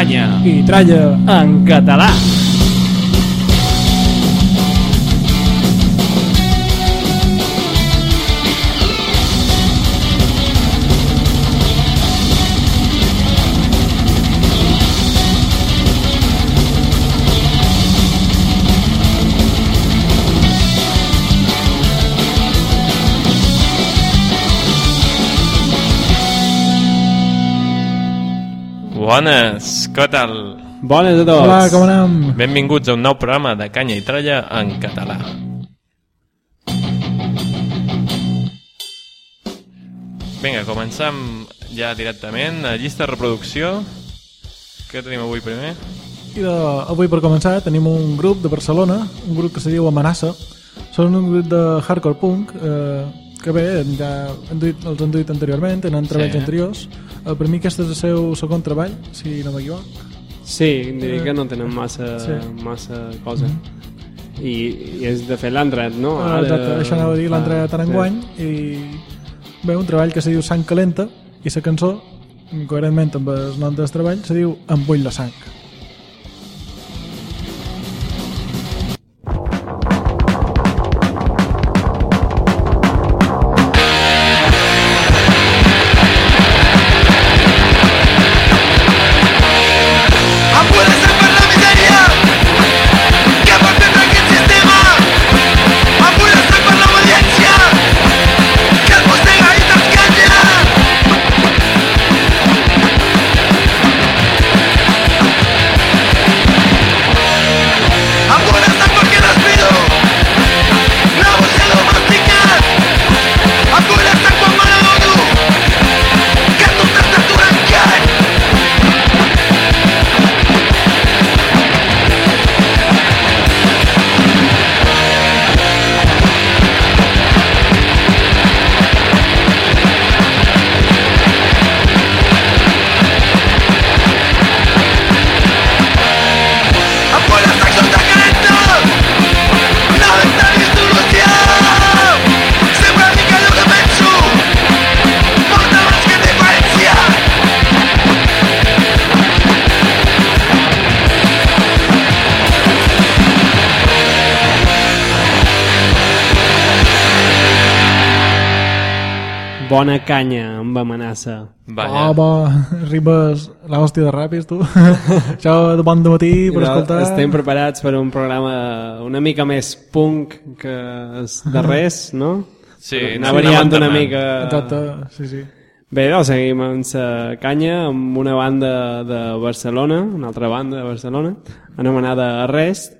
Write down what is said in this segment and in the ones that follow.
canya i tralla en català. Bones, què tal? Bones a tots. Hola, com anem? Benvinguts a un nou programa de Canya i Tralla en català. Vinga, comencem ja directament. A llista de reproducció. Què tenim avui primer? I de, avui per començar tenim un grup de Barcelona, un grup que se diu Amenaça. Són un grup de hardcore punk eh, que bé, ja han duit, els han duit anteriorment, tenen treballs Sí. anteriors. Eh, per mi aquest és el seu segon treball, si no m'equivoc. Sí, diria que no tenen massa, Sí. massa cosa. I, I és de fet l'entret, no? Ah, Exacte, això anava a dir, l'han tret en sí. enguany i bé, un treball que se diu Sang Calenta i la cançó, coherentment amb el nom del treball, se diu Em vull la sang. Bona canya amb amenaça. Vaja. Oh, bo, arribes l'hòstia de ràpids, tu. Això de bon de matí per Ja escoltar. Estem preparats per un programa una mica més punk que els darrers, no? Sí, Anar no, variant no una mica... Exacte, sí, sí. Bé, doncs seguim amb la canya amb una banda de Barcelona, una altra banda de Barcelona, anomenada Arrest,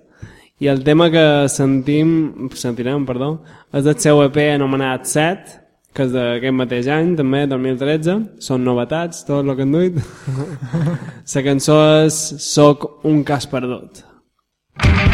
i el tema que sentim, sentirem, perdó, és del seu EP anomenat Set, que és d'aquest mateix any, també, 2013. Són novetats, tot el que han duit. La cançó és Soc un cas perdut. Soc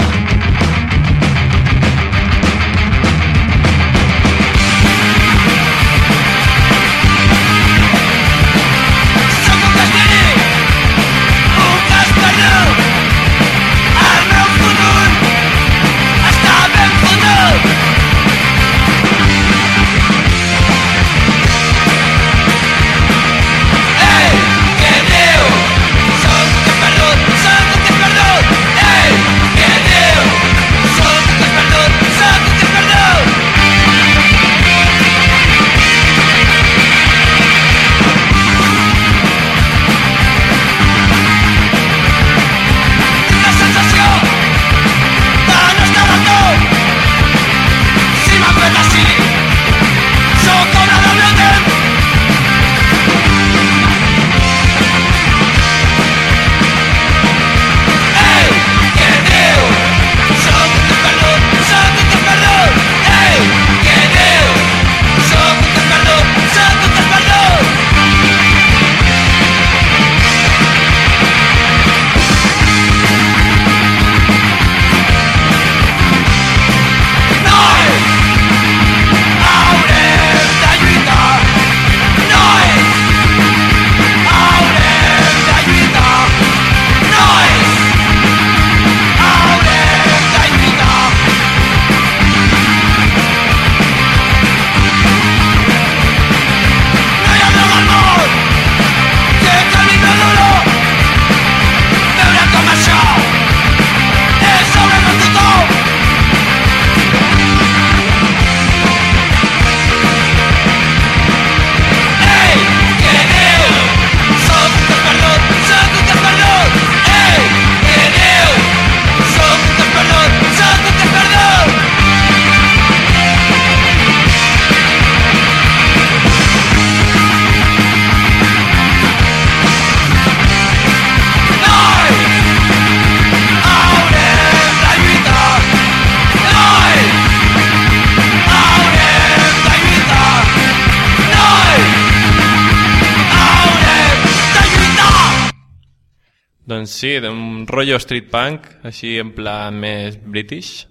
Doncs sí, d'un rotllo street punk, així en plan més british,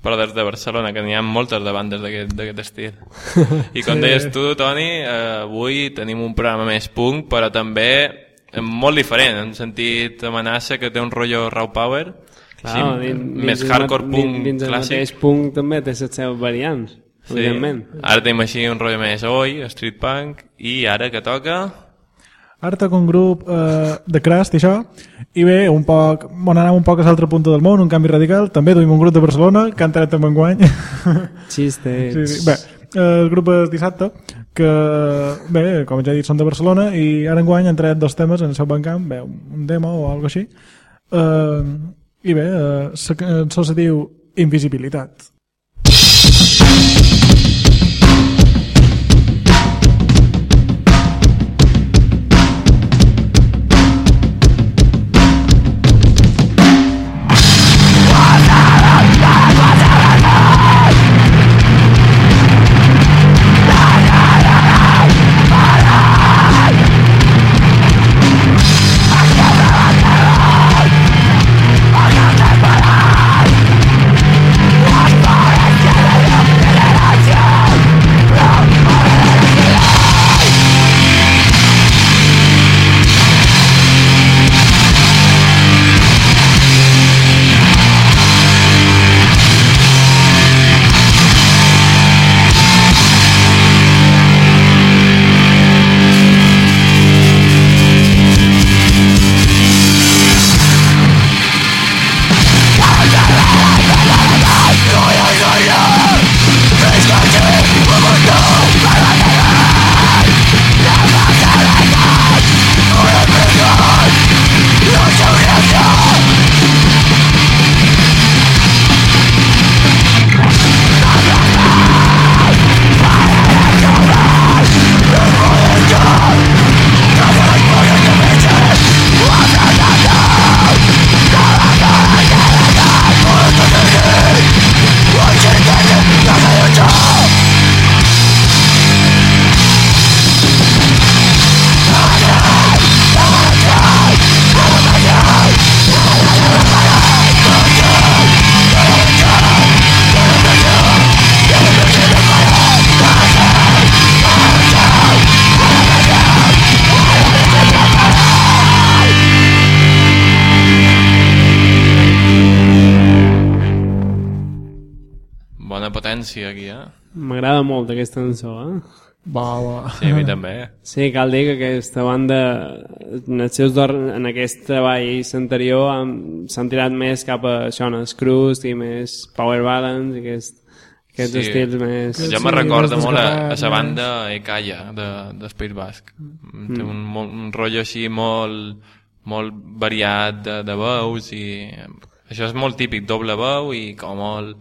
però des de Barcelona, que n'hi ha moltes de bandes d'aquest estil. I com Sí. deies tu, Toni, eh, avui tenim un programa més punk, però també molt diferent, en sentit amenaça que té un rotllo raw power, Clar, sí, dins- més dins hardcore el, punk dins el clàssic. mateix punk també té les seves variants, Sí. evidentment. Ara tenim així un rotllo més oi, street punk, i ara que toca... Un grup eh, de Crust i això, i bé, un poc, bon, anem un poc a l'altre punt del món, un canvi radical, també duim un grup de Barcelona, que han tret també enguany. Xistes. sí, sí. Bé, eh, el grup és dissabte, que bé, com ja he dit, són de Barcelona, i ara enguany han tret dos temes en el seu bancamp, bé, un demo o alguna així, eh, i bé, eh, la cançó se diu Invisibilitat. Potència aquí, eh? M'agrada molt aquesta cançó, eh? Va, va. Sí, a mi també. Sí, cal dir que aquesta banda en, els seus dor, en aquest treball anterior han- s'han tirat més cap a això, no? Screws i més power balance i aquest, aquests Sí. estils més... Jo Sí, me recordo més molt a, la banda Ekaya de, del País Basc. Mm. Té un, molt- un rotllo així molt, molt variat de, de veus i això és molt típic, doble veu i com molt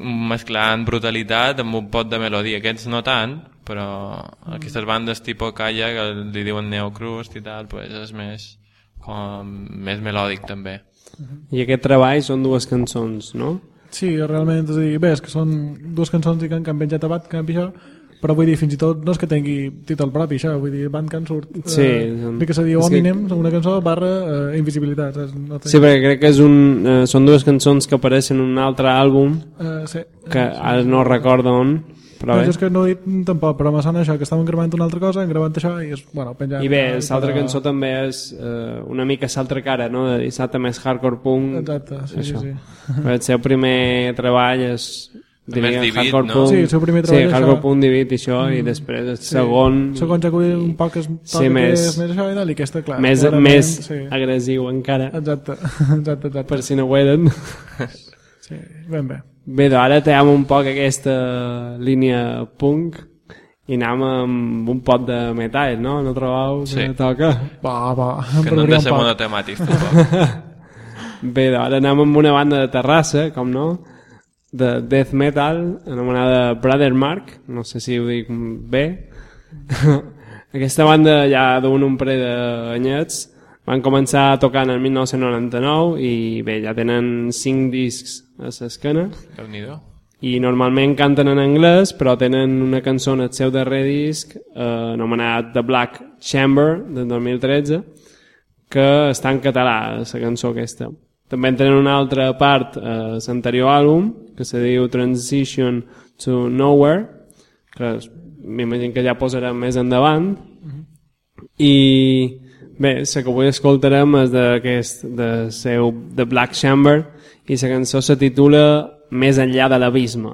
mesclant brutalitat amb un pot de melodia. Aquests no tant, però aquestes bandes tipus Kaya que li diuen neocrust i tal, pues és més, com, més melòdic també. I aquest treball són dues cançons, no? Sí, realment, és a dir, bé, és que són dues cançons que han, que han penjat a Bandcamp i això, però vull dir, fins i tot no és que tingui títol propi, això, vull dir, Bandcamp surt... Sí, eh, sí que se diu és que- una cançó barra eh, invisibilitat. No té... Sí, perquè crec que és un, eh, són dues cançons que apareixen en un altre àlbum Eh, sí. que ara no recordo on, però No, bé. jo és que no he dit tampoc, però me sona això, que estàvem gravant una altra cosa, hem gravant això i és, bueno, penjant... I bé, l'altra però- cançó també és eh, una mica l'altra cara, no? De dissabte més hardcore punk. Exacte, sí, sí, Això. sí. El seu primer treball és diria, Divid, hardcore no? punk. Sí, el seu primer treball Sí, és hardcore això. punk divid i això, i després el segon... Segon ja que un poc es toca Sí, sí, més- més, més això i tal, i aquesta, clar. més, clarament, més sí. agressiu encara, Exacte, exacte, exacte. per si no ho eren. Sí, ben bé. Bé, doncs ara tenim un poc aquesta línia punk i anem amb un pot de metall, no? No trobeu que Sí. toca? Va, va, Que no hem de ser monotemàtics, tampoc. Bé, doncs ara anem amb una banda de Terrassa, com no? De death metal, anomenada Brother Mark, no sé si ho dic bé. Aquesta banda ja d'un un parell d'anyets, van començar tocant el 1999 i bé, ja tenen 5 discs a l'esquena i normalment canten en anglès però tenen una cançó en el seu darrer disc eh, anomenat The Black Chamber del 2013 que està en català, la cançó aquesta. També en tenen una altra part a l'anterior àlbum, que se diu Transition to Nowhere, que m'imagino que ja posarem més endavant, i bé, la que avui escoltarem és d'aquest, de seu The Black Chamber, i la cançó se titula Més enllà de l'abisme.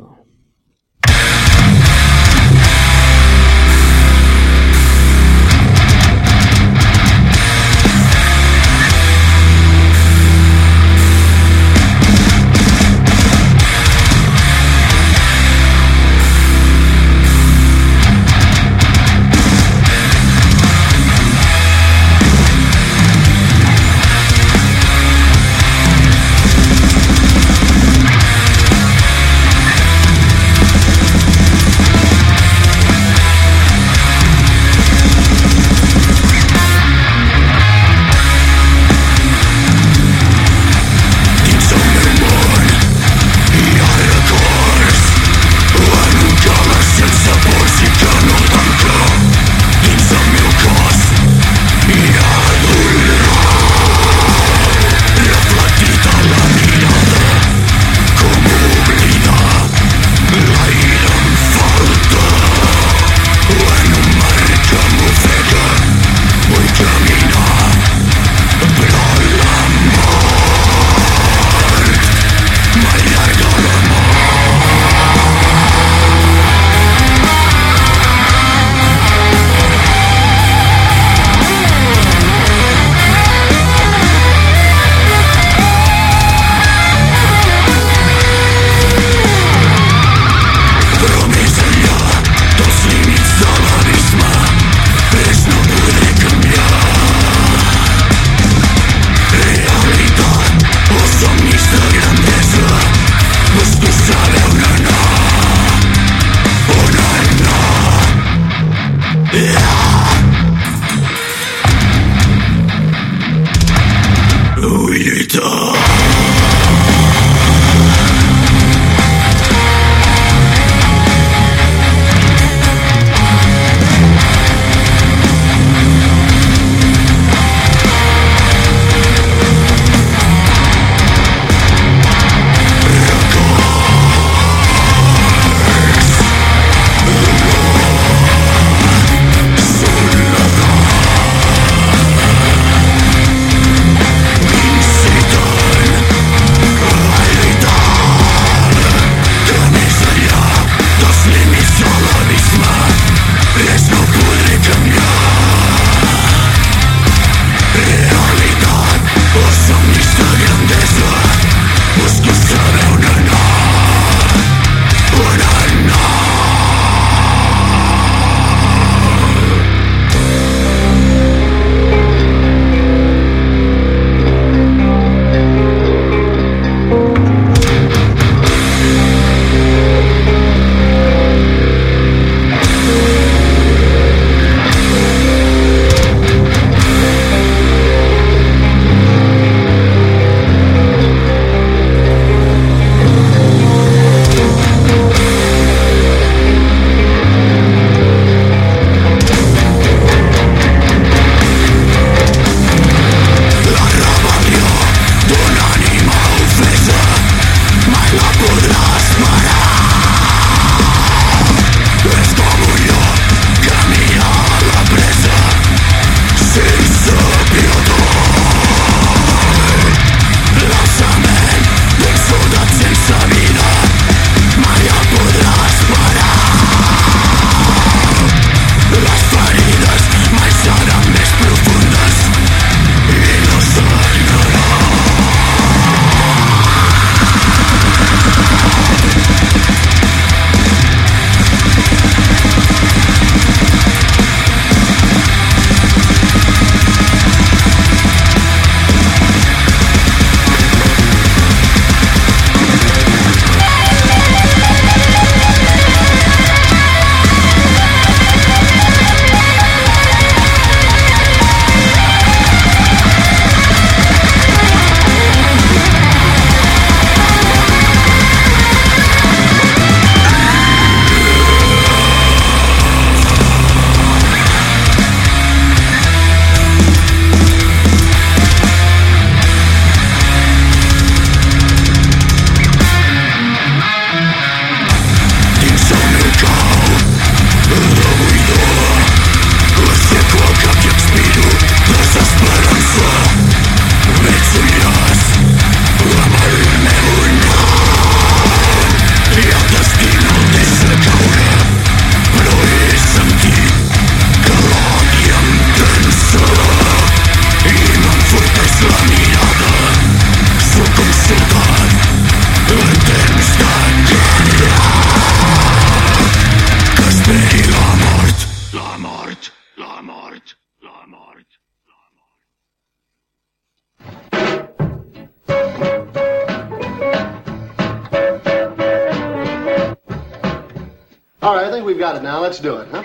Let's do it, huh?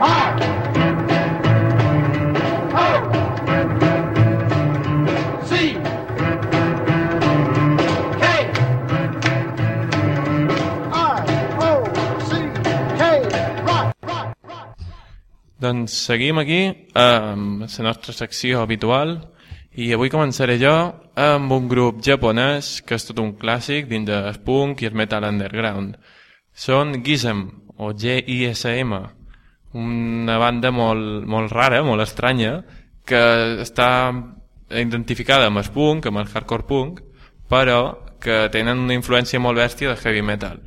O C K. Doncs seguim aquí amb la nostra secció habitual i avui començaré jo amb un grup japonès que és tot un clàssic dins del punk i el metal underground. Són Gism, o G-I-S-M, una banda molt, molt rara, molt estranya, que està identificada amb el punk, amb el hardcore punk, però que tenen una influència molt bèstia de heavy metal.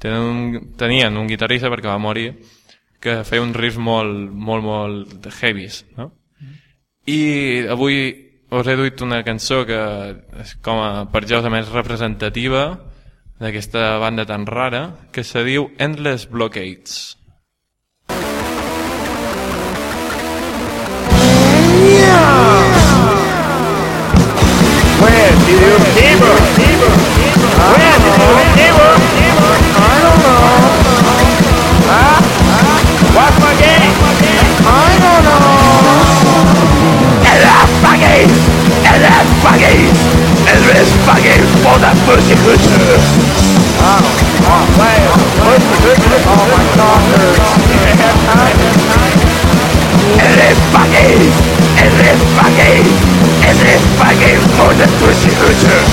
Tenen un, tenien un guitarrista perquè va morir que feia un riff molt, molt, molt heavies, no? I avui us he duit una cançó que és com a, per jo la més representativa d'aquesta banda tan rara, que se diu Endless Blockades. Where jest bagiem woda w naszych oczach. Oh, oh, wow. Oh my god, Eres bagiem, eres bagiem, eres bagiem woda w naszych oczach.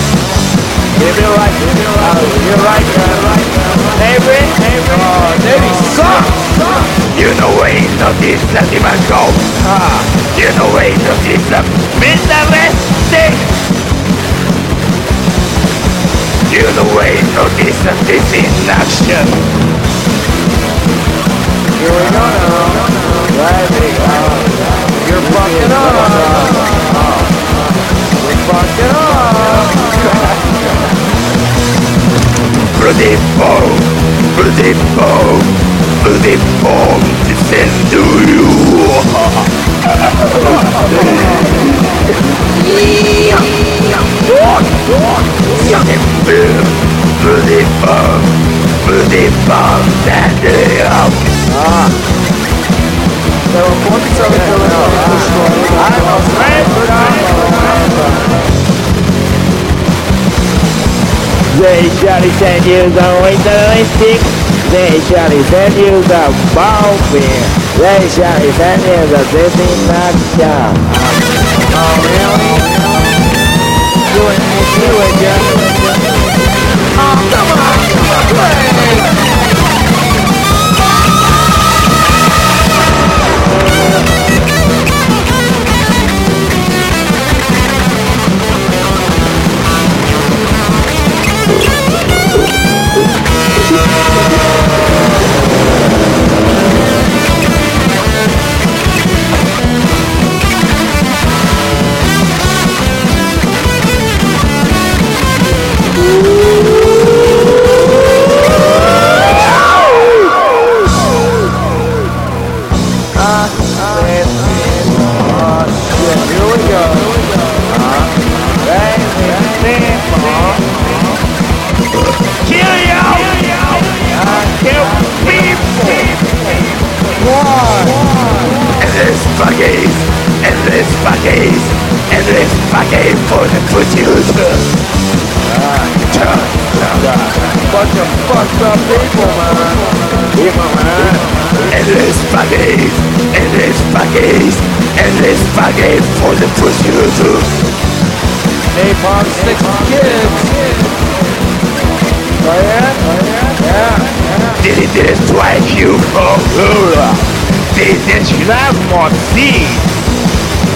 Give it right, give it right, you're right, you're right. Avery. David, oh, David, suck. You know ain't no this, nothing but go. Ah. You know ain't no this, nothing. Mr. Red feel the weight of this and this in. Here we go now. Driving on. You're fucking up. You're fucking on. Bloody foam. Bloody foam. Bloody foam descends to you. yeah sur des plumes, venez pas, venez pas m'aider. Ah. So, what is I'm They shall send you the wintering stick. They shall send you the bow beer. They shall send you the dripping. Oh, really? Do it, yeah. Oh, come on, Bunch of fucked up people, man. People, man. Endless buggies! Endless buggies! Endless buggies for the pussy hooter! Napalm six kids. Oh yeah? Oh yeah? Yeah. Did it destroy you from Hula? Did it have more seed?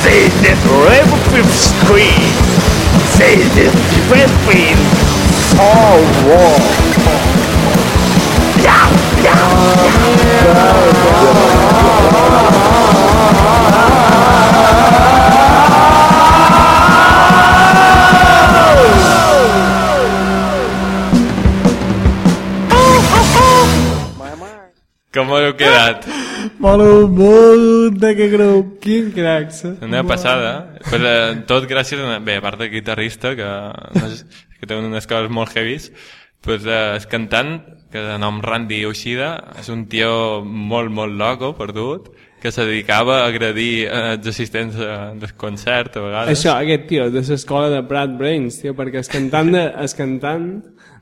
Did it river fifth screen? Did it fifteen all war? Yeah, yeah, Com heu quedat? Molo molt d'aquest grup. Quin cracs. eh? Una passada. Però, tot gràcies a... Bé, a part del guitarrista, que, no sé, que té unes coses molt heavies, pues, eh, el cantant, que de nom Randy Yoshida, és un tio molt, molt loco, perdut, que se dedicava a agredir eh, els assistents eh, del concert, a vegades. Això, aquest tio, de l'escola de Brad Brains, tio, perquè el cantant de, el cantant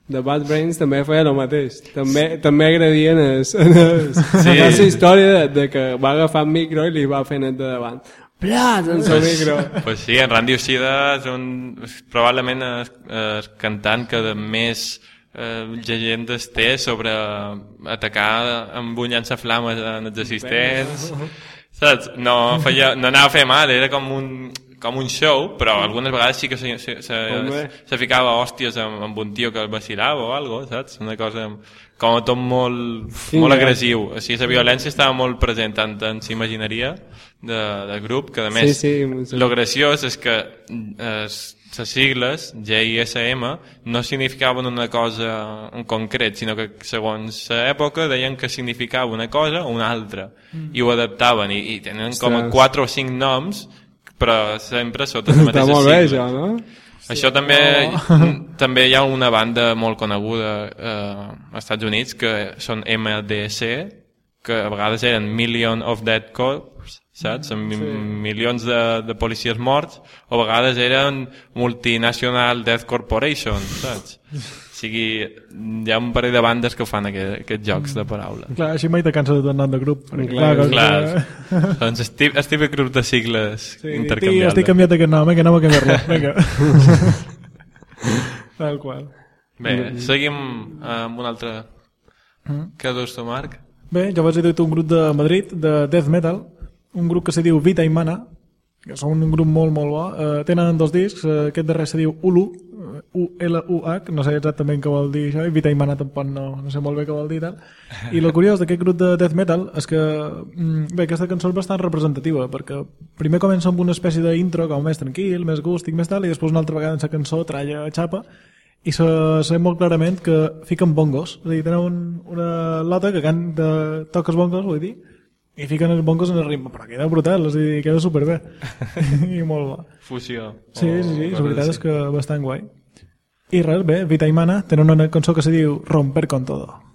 de Bad Brains també feia el mateix. També, també agredien es, es, sí. la història de, de que va agafar el micro i li va fer net de davant. Blat, en el micro. Pues sí, en Randy Yoshida és un, és probablement el, el cantant que de més eh, llegendes té sobre atacar amb un llançaflames en els assistents. Saps? No, feia, no anava a fer mal, era com un, com un show, però algunes vegades sí que se, se, se, Home. se ficava hòsties amb, amb un tio que el vacilava o algo, saps? Una cosa com a tot molt, Vinga. molt agressiu. O sigui, la violència estava molt present tant en s'imagineria de, de grup, que a més Sí, sí, lo graciós és que eh, les sigles GISM no significaven una cosa en concret, sinó que segons l'època deien que significava una cosa o una altra i ho adaptaven i, i tenen com a quatre o cinc noms però sempre sota les Està mateixes molt bé, sigles. això, no? Això també, també hi ha una banda molt coneguda eh, als Estats Units que són MDC, que a vegades eren Million of Dead Corps, saps? Amb sí. milions de, de policies morts, o a vegades eren Multinational Death Corporation, saps? Sigui, hi ha un parell de bandes que fan aquest, aquests jocs de paraula. Clar, així mai te cansa de tornar de grup. perquè, Clar, com Clar, que- doncs el típic, el típic grup de sigles Sí, intercanviables. estic canviat aquest nom, eh, que anem a canviar-lo. Vinga. Tal qual. Bé, seguim amb un altre... Què dius tu, Marc? Bé, jo vaig dir un grup de Madrid, de death metal, un grup que se diu Vita i Mana, que són un grup molt, molt bo. Uh, tenen dos discs, uh, aquest darrer se diu Ulu, eh, U-L-U-H, no sé exactament què vol dir això, i Vita i Mana tampoc no, no sé molt bé què vol dir, tal. I el curiós d'aquest grup de death metal és que, mm, bé, aquesta cançó és bastant representativa, perquè primer comença amb una espècie d'intro com més tranquil, més gústic, més tal, i després una altra vegada en la cançó tralla xapa, i se sent molt clarament que fiquen bongos, és a dir, tenen un, una lota que canta, toca els bongos, vull dir, i fiquen els bongos en el ritme, però queda brutal, és a dir, queda superbé. I molt bo. Fusió. Sí, sí, sí, la coses veritat així. és que bastant guai. Res, bé, Vita i Mana tenen una cançó que se diu Romper con todo.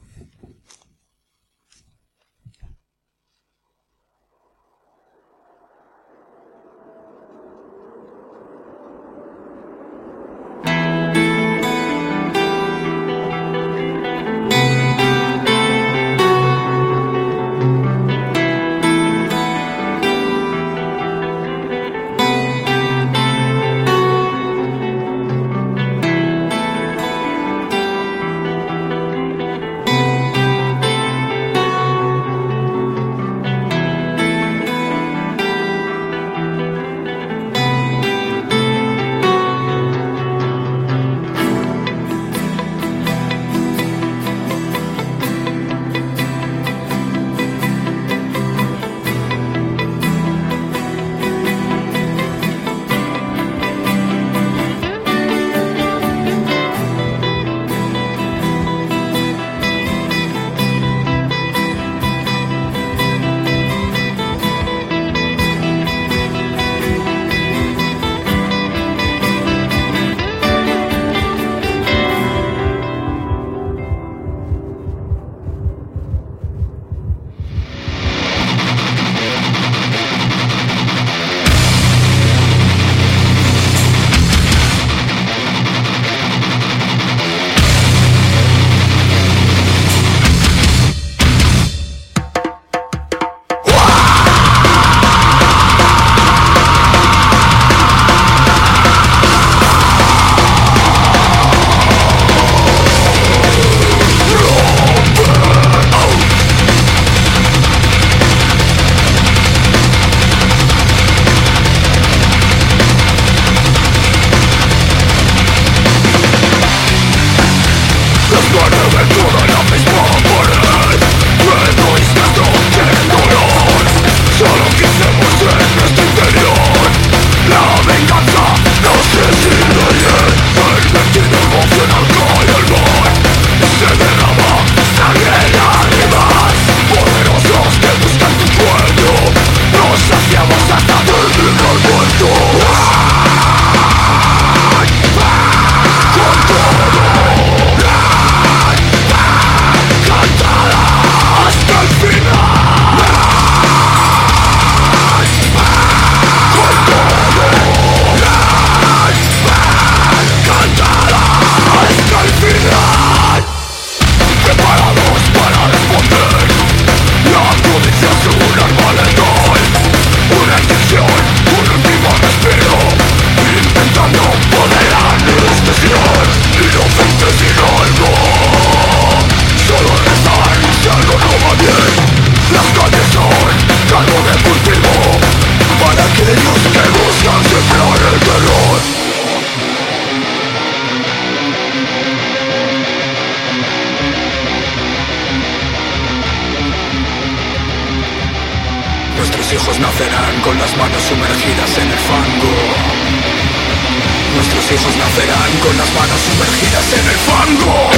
Nuestros hijos nacerán con las manos sumergidas en el fango.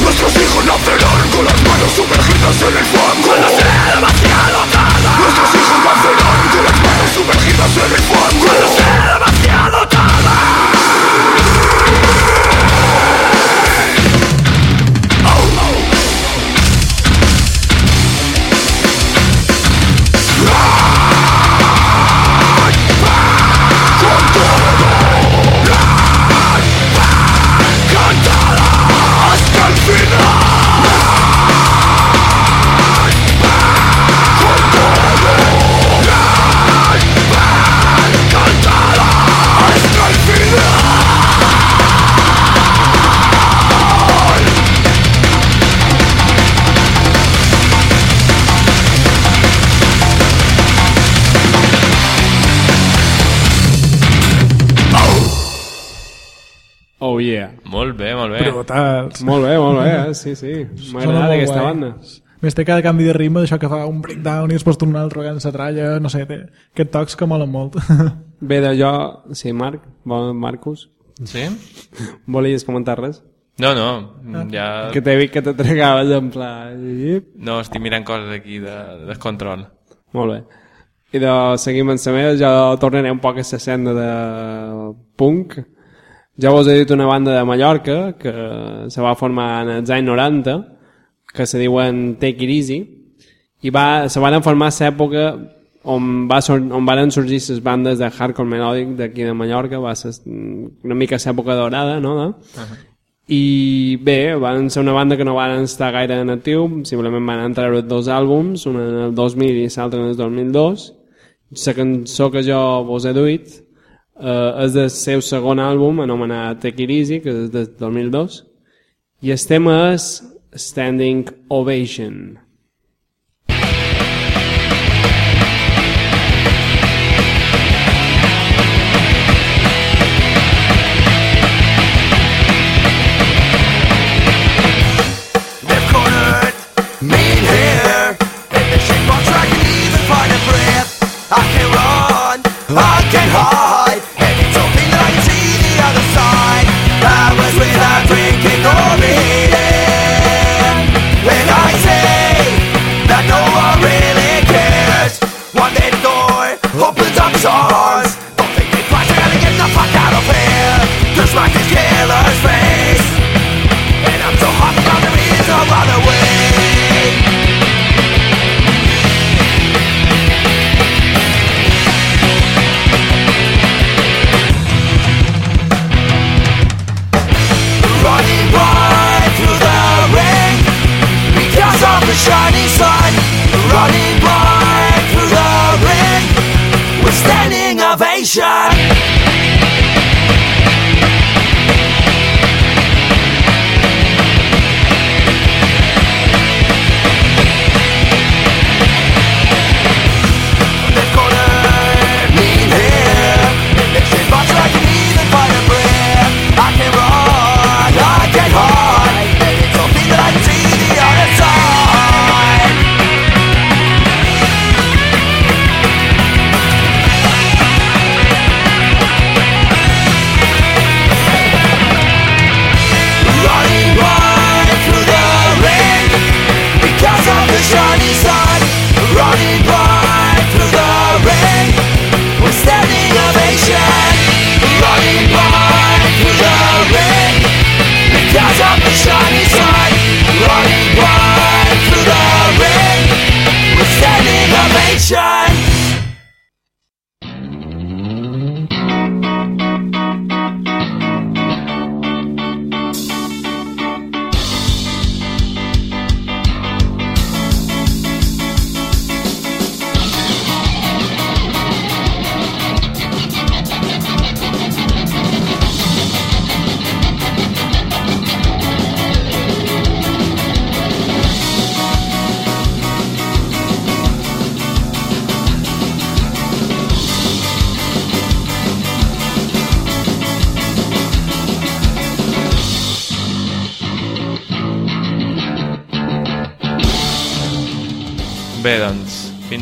Nuestros hijos nacerán con las manos sumergidas en el fango. La sed demasiado tarde. Nuestros hijos nacerán con las manos sumergidas en el fango. La sed demasiado tarde. Brutals. Molt bé, molt bé, eh? sí, sí. M'ha Sona agradat molt aquesta guai. banda. Més té cada canvi de ritme, d'això que fa un breakdown i després tornar al trocant la tralla, no sé, té aquests tocs que molen molt. Bé, de jo... Sí, Marc? Vol, Marcus? Sí? Volies comentar res? No, no, ja... Que t'he vist que te tregaves en pla... No, estic mirant coses aquí de descontrol. Molt bé. I de seguim amb la meva, jo tornaré un poc a la senda de punk. Jo vos he dit una banda de Mallorca que se va formar en els anys 90, que se diuen Take It Easy, i va, se van formar a l'època on, va on van sorgir les bandes de hardcore melòdic d'aquí de Mallorca, va ser una mica l'època dorada, no? De? Uh -huh. I bé, van ser una banda que no van estar gaire en actiu, simplement van entrar dos àlbums, un en el 2000 i l'altre en el 2002. La cançó que jo vos he duit eh, és del seu segon àlbum, anomenat Easy, que és del 2002, i el tema és Standing Ovation.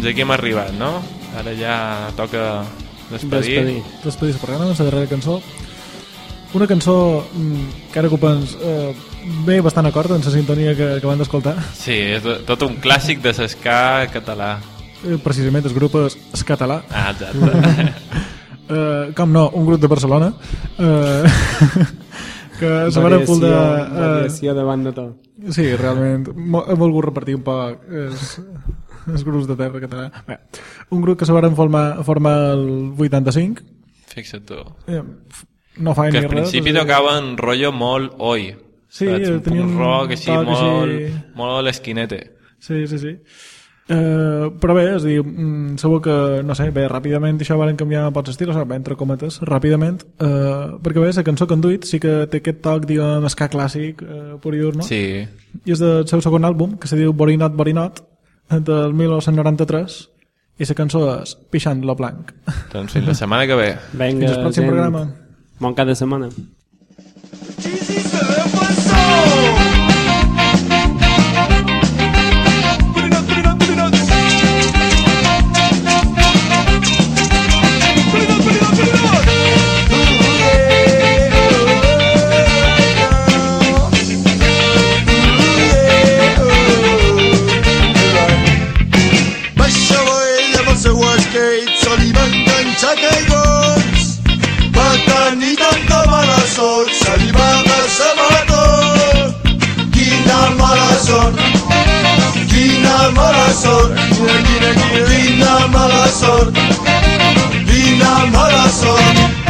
Fins aquí hem arribat, no? Ara ja toca despedir. Despedir. Despedir el programa, la darrera cançó. Una cançó mm, que ara que ho pens, eh, ve bastant acord amb la sintonia que, que van d'escoltar. Sí, és de- tot un clàssic de l'esca català. Eh, precisament el grup és, és català. Ah, exacte. Eh, com no, un grup de Barcelona. Eh, que se van Variació, fundar... Eh, variació davant de tot. sí, realment. He volgut repartir un poc els, els grups de terra català. Bé, un grup que se van formar, formar el 85. Fixa't tu. Eh, no fa Que ni al res. principi és a dir, tocaven rotllo molt oi. Sí, saps? un tenia punt un rock així toc així- molt, molt a l'esquinete. Sí, sí, sí. Uh, però bé, és a dir, mm, segur que, no sé, bé, ràpidament això van canviar pocs estils, o bé, entre cometes, ràpidament, uh, perquè bé, la cançó que han duit sí que té aquest toc, diguem, esca clàssic, uh, pur i dur, no? Sí, I és del seu segon àlbum, que se diu Borinot, Borinot, del 1993, i la cançó és Pixant lo blanc. doncs fins la setmana que ve. Vinga, Fins al pròxim gent. programa. Bon cap de setmana. Cheesy Malasor, Dina Malasor, Dina Malasor.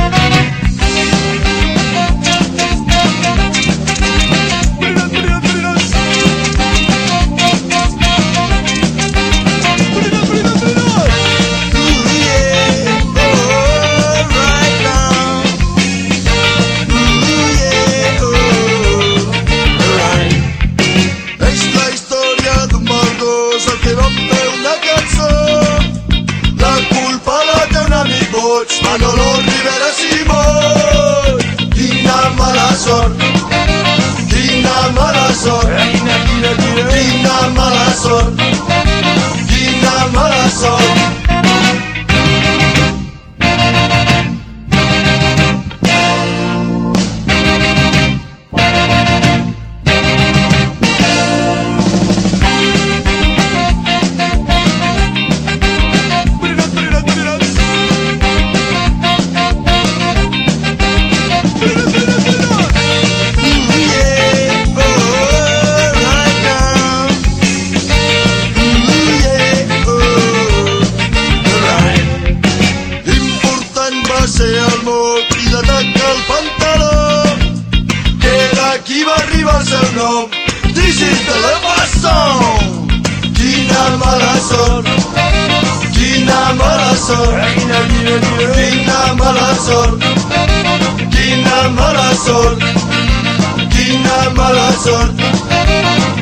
This is the marathon.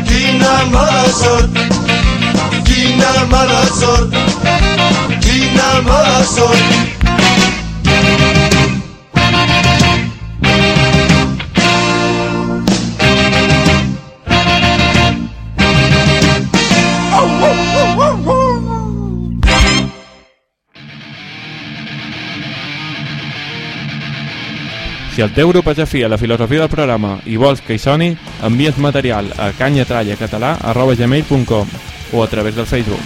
Dinamo razón, dinamo razón, dinamo razón, dinamo razón. Si el teu grup és afí a la filosofia del programa i vols que hi soni, envia'ns material a canyatrallacatalà.gmail.com o a través del Facebook.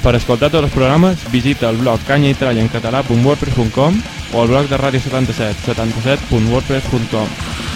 Per escoltar tots els programes, visita el blog canyaitrallaencatalà.wordpress.com o el blog de Ràdio 77, 77.wordpress.com.